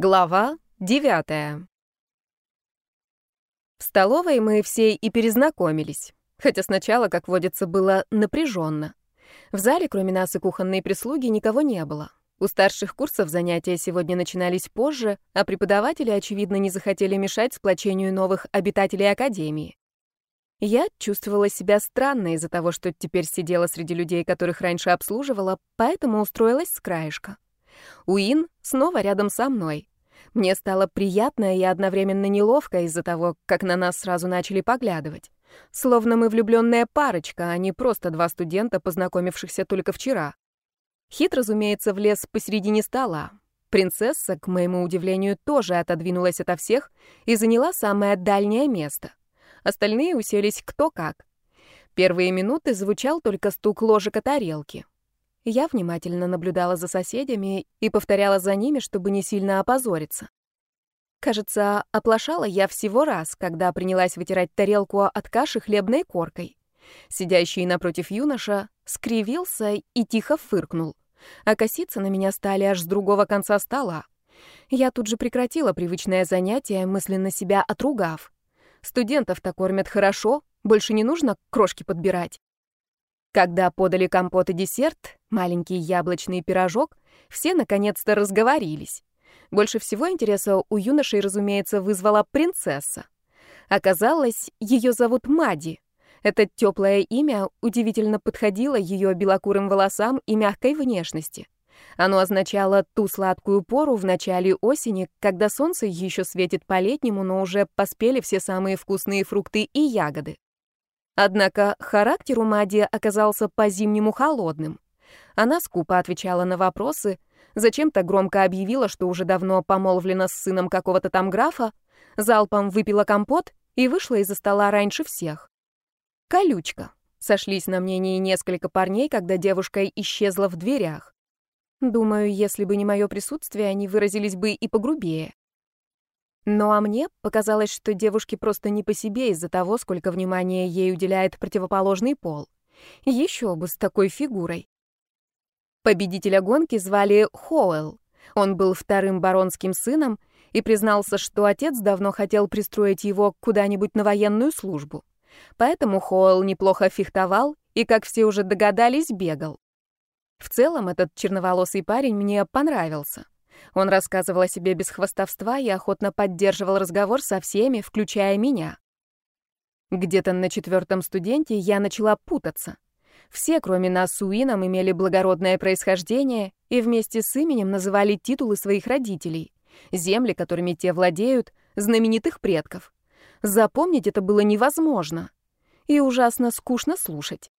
Глава девятая. В столовой мы все и перезнакомились, хотя сначала, как водится, было напряженно. В зале, кроме нас и кухонной прислуги, никого не было. У старших курсов занятия сегодня начинались позже, а преподаватели, очевидно, не захотели мешать сплочению новых обитателей Академии. Я чувствовала себя странно из-за того, что теперь сидела среди людей, которых раньше обслуживала, поэтому устроилась с краешка. Уин снова рядом со мной. Мне стало приятно и одновременно неловко из-за того, как на нас сразу начали поглядывать. Словно мы влюбленная парочка, а не просто два студента, познакомившихся только вчера. Хит, разумеется, влез посередине стола. Принцесса, к моему удивлению, тоже отодвинулась ото всех и заняла самое дальнее место. Остальные уселись кто как. Первые минуты звучал только стук ложек о тарелки. Я внимательно наблюдала за соседями и повторяла за ними, чтобы не сильно опозориться. Кажется, оплошала я всего раз, когда принялась вытирать тарелку от каши хлебной коркой. Сидящий напротив юноша скривился и тихо фыркнул, а коситься на меня стали аж с другого конца стола. Я тут же прекратила привычное занятие, мысленно себя отругав. Студентов-то кормят хорошо, больше не нужно крошки подбирать. Когда подали компот и десерт, маленький яблочный пирожок, все наконец-то разговорились. Больше всего интереса у юношей, разумеется, вызвала принцесса. Оказалось, ее зовут Мади. Это теплое имя удивительно подходило ее белокурым волосам и мягкой внешности. Оно означало ту сладкую пору в начале осени, когда солнце еще светит по-летнему, но уже поспели все самые вкусные фрукты и ягоды. Однако характер у Мади оказался по-зимнему холодным. Она скупо отвечала на вопросы, зачем-то громко объявила, что уже давно помолвлена с сыном какого-то там графа, залпом выпила компот и вышла из-за стола раньше всех. Колючка. Сошлись на мнении несколько парней, когда девушка исчезла в дверях. Думаю, если бы не мое присутствие, они выразились бы и погрубее. Ну а мне показалось, что девушке просто не по себе из-за того, сколько внимания ей уделяет противоположный пол. Еще бы с такой фигурой. Победителя гонки звали Хоуэлл. Он был вторым баронским сыном и признался, что отец давно хотел пристроить его куда-нибудь на военную службу. Поэтому Хоуэлл неплохо фехтовал и, как все уже догадались, бегал. В целом, этот черноволосый парень мне понравился. Он рассказывал о себе без хвастовства и охотно поддерживал разговор со всеми, включая меня. Где-то на четвертом студенте я начала путаться. Все, кроме нас с Уином, имели благородное происхождение и вместе с именем называли титулы своих родителей, земли, которыми те владеют, знаменитых предков. Запомнить это было невозможно и ужасно скучно слушать.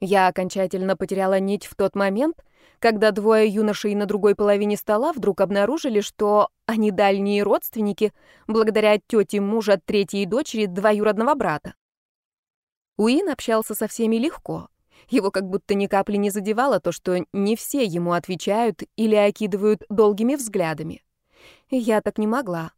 Я окончательно потеряла нить в тот момент, когда двое юношей на другой половине стола вдруг обнаружили, что они дальние родственники, благодаря тете мужа третьей дочери двоюродного брата. Уин общался со всеми легко. Его как будто ни капли не задевало то, что не все ему отвечают или окидывают долгими взглядами. Я так не могла.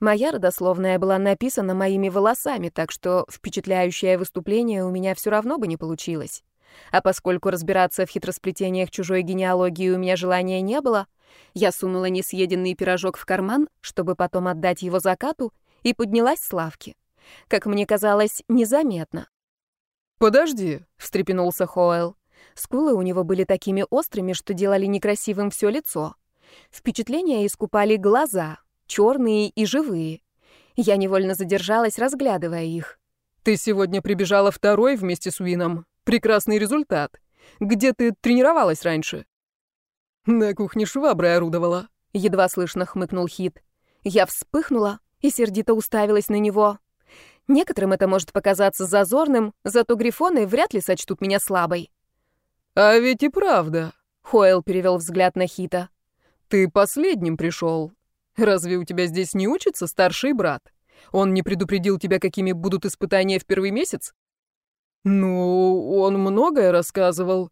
Моя родословная была написана моими волосами, так что впечатляющее выступление у меня все равно бы не получилось. А поскольку разбираться в хитросплетениях чужой генеалогии у меня желания не было, я сунула несъеденный пирожок в карман, чтобы потом отдать его закату, и поднялась с лавки. Как мне казалось, незаметно. «Подожди», — встрепенулся Хоэл. Скулы у него были такими острыми, что делали некрасивым все лицо. Впечатления искупали глаза, черные и живые. Я невольно задержалась, разглядывая их. «Ты сегодня прибежала второй вместе с Уином. Прекрасный результат. Где ты тренировалась раньше? На кухне шваброй орудовала. Едва слышно хмыкнул Хит. Я вспыхнула и сердито уставилась на него. Некоторым это может показаться зазорным, зато грифоны вряд ли сочтут меня слабой. А ведь и правда. Хойл перевел взгляд на Хита. Ты последним пришел. Разве у тебя здесь не учится старший брат? Он не предупредил тебя, какими будут испытания в первый месяц? «Ну, он многое рассказывал.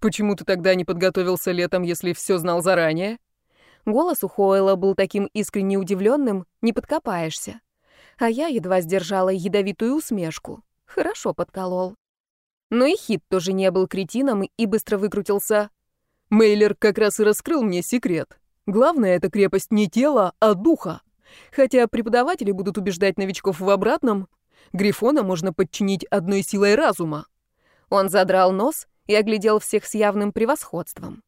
Почему ты тогда не подготовился летом, если все знал заранее?» Голос у Хоэла был таким искренне удивленным, не подкопаешься. А я едва сдержала ядовитую усмешку. Хорошо подколол. Но и Хит тоже не был кретином и быстро выкрутился. Мейлер как раз и раскрыл мне секрет. Главное, эта крепость не тела, а духа. Хотя преподаватели будут убеждать новичков в обратном, Грифона можно подчинить одной силой разума. Он задрал нос и оглядел всех с явным превосходством.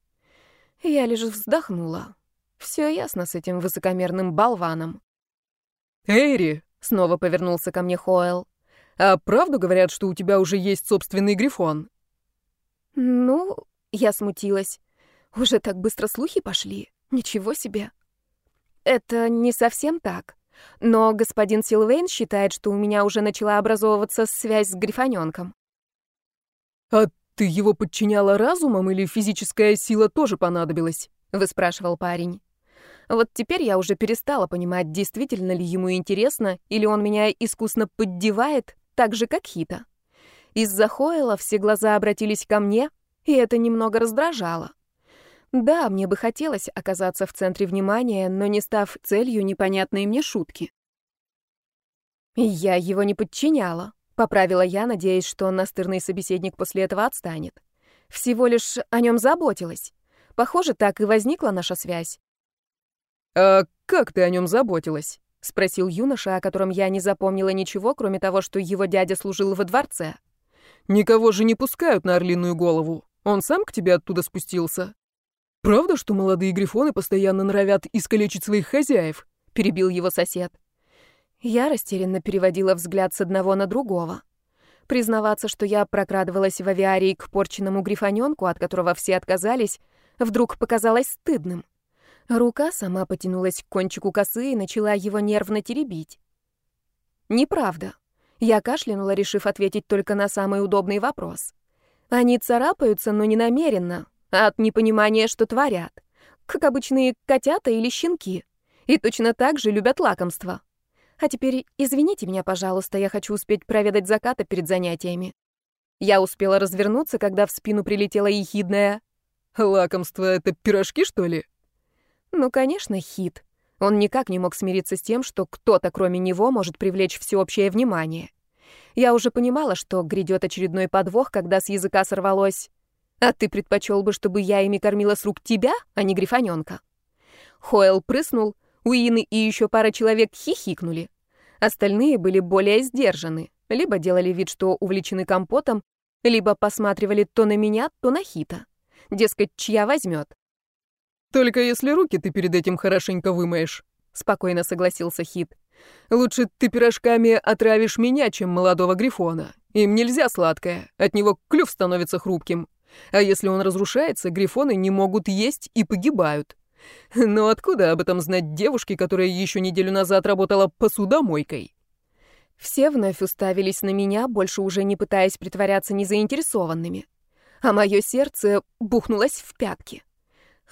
Я лишь вздохнула. Все ясно с этим высокомерным болваном. «Эйри!» — снова повернулся ко мне Хоэл. «А правду говорят, что у тебя уже есть собственный Грифон?» «Ну...» — я смутилась. «Уже так быстро слухи пошли. Ничего себе!» «Это не совсем так. Но господин Силвейн считает, что у меня уже начала образовываться связь с Грифонёнком». «А ты его подчиняла разумом или физическая сила тоже понадобилась?» — выспрашивал парень. Вот теперь я уже перестала понимать, действительно ли ему интересно, или он меня искусно поддевает, так же, как Хита. Из-за Хойла все глаза обратились ко мне, и это немного раздражало. Да, мне бы хотелось оказаться в центре внимания, но не став целью непонятной мне шутки. Я его не подчиняла, поправила я, надеясь, что настырный собеседник после этого отстанет. Всего лишь о нем заботилась. Похоже, так и возникла наша связь. «А как ты о нем заботилась?» — спросил юноша, о котором я не запомнила ничего, кроме того, что его дядя служил во дворце. «Никого же не пускают на орлиную голову. Он сам к тебе оттуда спустился?» «Правда, что молодые грифоны постоянно норовят искалечить своих хозяев?» — перебил его сосед. Я растерянно переводила взгляд с одного на другого. Признаваться, что я прокрадывалась в авиарии к порченному грифонёнку, от которого все отказались, вдруг показалось стыдным. Рука сама потянулась к кончику косы и начала его нервно теребить. Неправда. Я кашлянула, решив ответить только на самый удобный вопрос. Они царапаются, но не намеренно, от непонимания, что творят, как обычные котята или щенки, и точно так же любят лакомства. А теперь извините меня, пожалуйста, я хочу успеть проведать заката перед занятиями. Я успела развернуться, когда в спину прилетела ехидная «Лакомство — это пирожки, что ли?» Ну, конечно, хит. Он никак не мог смириться с тем, что кто-то, кроме него, может привлечь всеобщее внимание. Я уже понимала, что грядет очередной подвох, когда с языка сорвалось а ты предпочел бы, чтобы я ими кормила с рук тебя, а не грифоненка?» Хойл прыснул, Уины и еще пара человек хихикнули. Остальные были более сдержаны, либо делали вид, что увлечены компотом, либо посматривали то на меня, то на Хита. Дескать, чья возьмет. «Только если руки ты перед этим хорошенько вымоешь», — спокойно согласился Хит. «Лучше ты пирожками отравишь меня, чем молодого Грифона. Им нельзя сладкое, от него клюв становится хрупким». А если он разрушается, грифоны не могут есть и погибают. Но откуда об этом знать девушке, которая еще неделю назад работала посудомойкой? Все вновь уставились на меня, больше уже не пытаясь притворяться незаинтересованными. А мое сердце бухнулось в пятки.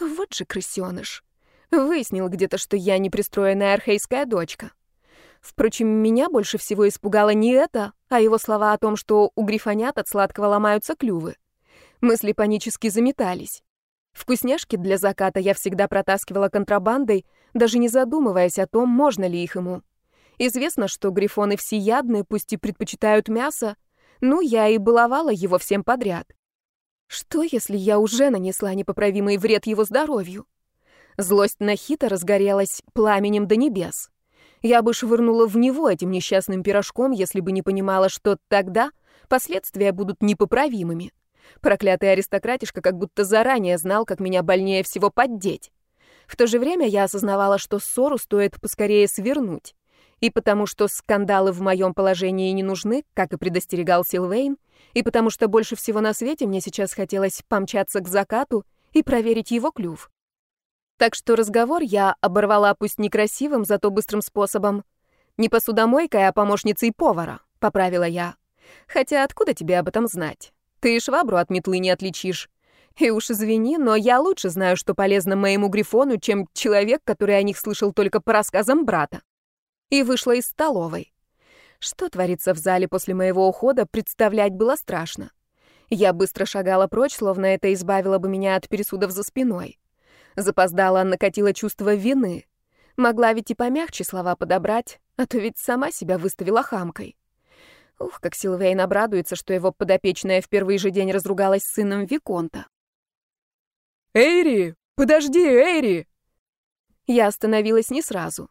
Вот же крысеныш. Выяснил где-то, что я непристроенная архейская дочка. Впрочем, меня больше всего испугало не это, а его слова о том, что у грифонят от сладкого ломаются клювы. Мысли панически заметались. Вкусняшки для заката я всегда протаскивала контрабандой, даже не задумываясь о том, можно ли их ему. Известно, что грифоны всеядны, пусть и предпочитают мясо, ну, я и баловала его всем подряд. Что, если я уже нанесла непоправимый вред его здоровью? Злость на Хита разгорелась пламенем до небес. Я бы швырнула в него этим несчастным пирожком, если бы не понимала, что тогда последствия будут непоправимыми. Проклятый аристократишка как будто заранее знал, как меня больнее всего поддеть. В то же время я осознавала, что ссору стоит поскорее свернуть. И потому что скандалы в моем положении не нужны, как и предостерегал Силвейн, и потому что больше всего на свете мне сейчас хотелось помчаться к закату и проверить его клюв. Так что разговор я оборвала пусть некрасивым, зато быстрым способом. Не посудомойкой, а помощницей повара, поправила я. Хотя откуда тебе об этом знать? Ты и швабру от метлы не отличишь. И уж извини, но я лучше знаю, что полезно моему грифону, чем человек, который о них слышал только по рассказам брата. И вышла из столовой. Что творится в зале после моего ухода, представлять было страшно. Я быстро шагала прочь, словно это избавило бы меня от пересудов за спиной. Запоздала, накатила чувство вины. Могла ведь и помягче слова подобрать, а то ведь сама себя выставила хамкой. Ух, как Силвейн обрадуется, что его подопечная в первый же день разругалась с сыном Виконта. «Эйри! Подожди, Эйри!» Я остановилась не сразу.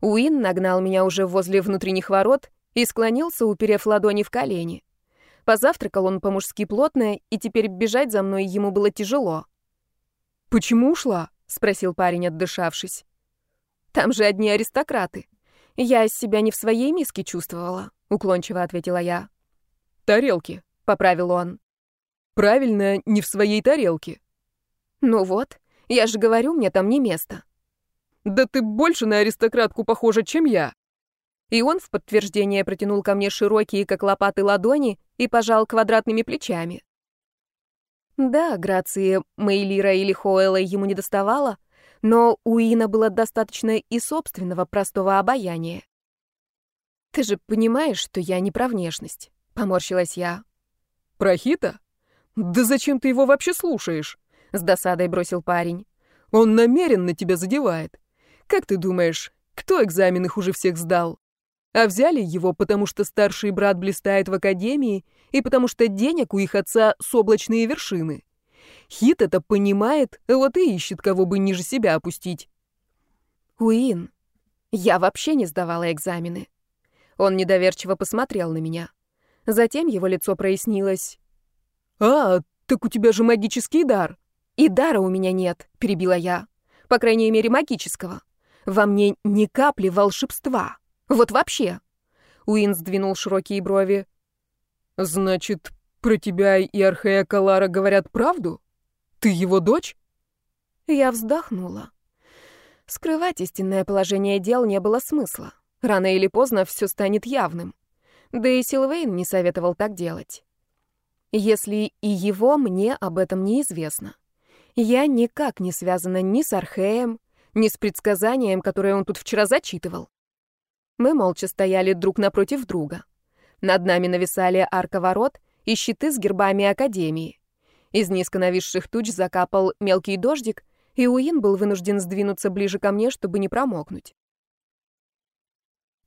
Уин нагнал меня уже возле внутренних ворот и склонился, уперев ладони в колени. Позавтракал он по-мужски плотно, и теперь бежать за мной ему было тяжело. «Почему ушла?» — спросил парень, отдышавшись. «Там же одни аристократы. Я себя не в своей миске чувствовала», — уклончиво ответила я. «Тарелки», — поправил он. «Правильно, не в своей тарелке». «Ну вот, я же говорю, мне там не место». «Да ты больше на аристократку похожа, чем я». И он в подтверждение протянул ко мне широкие, как лопаты, ладони и пожал квадратными плечами. Да, грации Мейлира или Хоэла ему не доставало, но у Ина было достаточно и собственного простого обаяния. «Ты же понимаешь, что я не про внешность», — поморщилась я. «Про Хита? Да зачем ты его вообще слушаешь?» — с досадой бросил парень. «Он намеренно тебя задевает. Как ты думаешь, кто экзамены хуже всех сдал? А взяли его, потому что старший брат блистает в академии и потому что денег у их отца с облачные вершины. Хит это понимает, вот и ищет, кого бы ниже себя опустить. Уин, я вообще не сдавала экзамены. Он недоверчиво посмотрел на меня. Затем его лицо прояснилось. «А, так у тебя же магический дар». «И дара у меня нет», — перебила я. «По крайней мере, магического. Во мне ни капли волшебства». Вот вообще. Уин сдвинул широкие брови. Значит, про тебя и Архея Калара говорят правду? Ты его дочь? Я вздохнула. Скрывать истинное положение дел не было смысла. Рано или поздно все станет явным. Да и Силвейн не советовал так делать. Если и его мне об этом неизвестно. Я никак не связана ни с Археем, ни с предсказанием, которое он тут вчера зачитывал. Мы молча стояли друг напротив друга. Над нами нависали арка ворот и щиты с гербами Академии. Из низко нависших туч закапал мелкий дождик, и Уин был вынужден сдвинуться ближе ко мне, чтобы не промокнуть.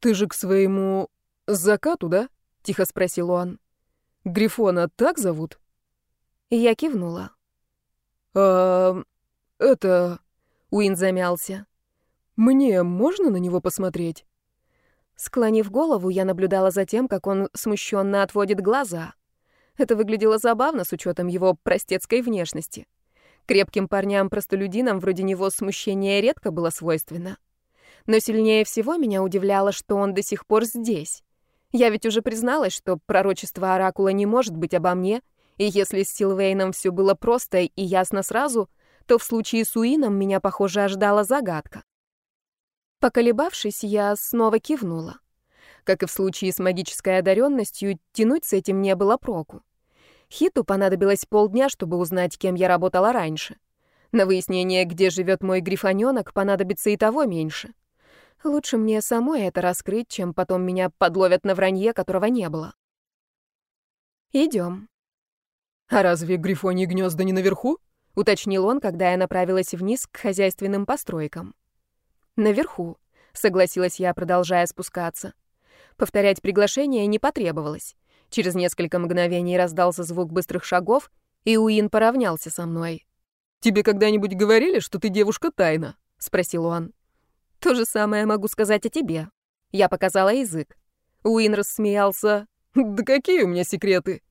«Ты же к своему закату, да?» — тихо спросил он. «Грифона так зовут?» Я кивнула. «А... это...» — Уин замялся. «Мне можно на него посмотреть?» Склонив голову, я наблюдала за тем, как он смущенно отводит глаза. Это выглядело забавно с учетом его простецкой внешности. Крепким парням-простолюдинам вроде него смущение редко было свойственно. Но сильнее всего меня удивляло, что он до сих пор здесь. Я ведь уже призналась, что пророчество Оракула не может быть обо мне, и если с Силвейном все было просто и ясно сразу, то в случае с Уином меня, похоже, ожидала загадка. Поколебавшись, я снова кивнула. Как и в случае с магической одаренностью, тянуть с этим не было проку. Хиту понадобилось полдня, чтобы узнать, кем я работала раньше. На выяснение, где живет мой грифонёнок, понадобится и того меньше. Лучше мне самой это раскрыть, чем потом меня подловят на вранье, которого не было. Идем. «А разве грифоньи гнезда не наверху?» — уточнил он, когда я направилась вниз к хозяйственным постройкам. «Наверху», — согласилась я, продолжая спускаться. Повторять приглашение не потребовалось. Через несколько мгновений раздался звук быстрых шагов, и Уин поравнялся со мной. «Тебе когда-нибудь говорили, что ты девушка тайна?» — спросил он. «То же самое могу сказать о тебе». Я показала язык. Уин рассмеялся. «Да какие у меня секреты?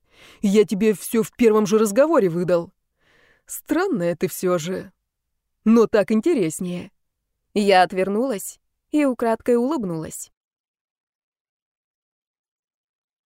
Я тебе все в первом же разговоре выдал. Странное ты все же, но так интереснее». Я отвернулась и украдкой улыбнулась.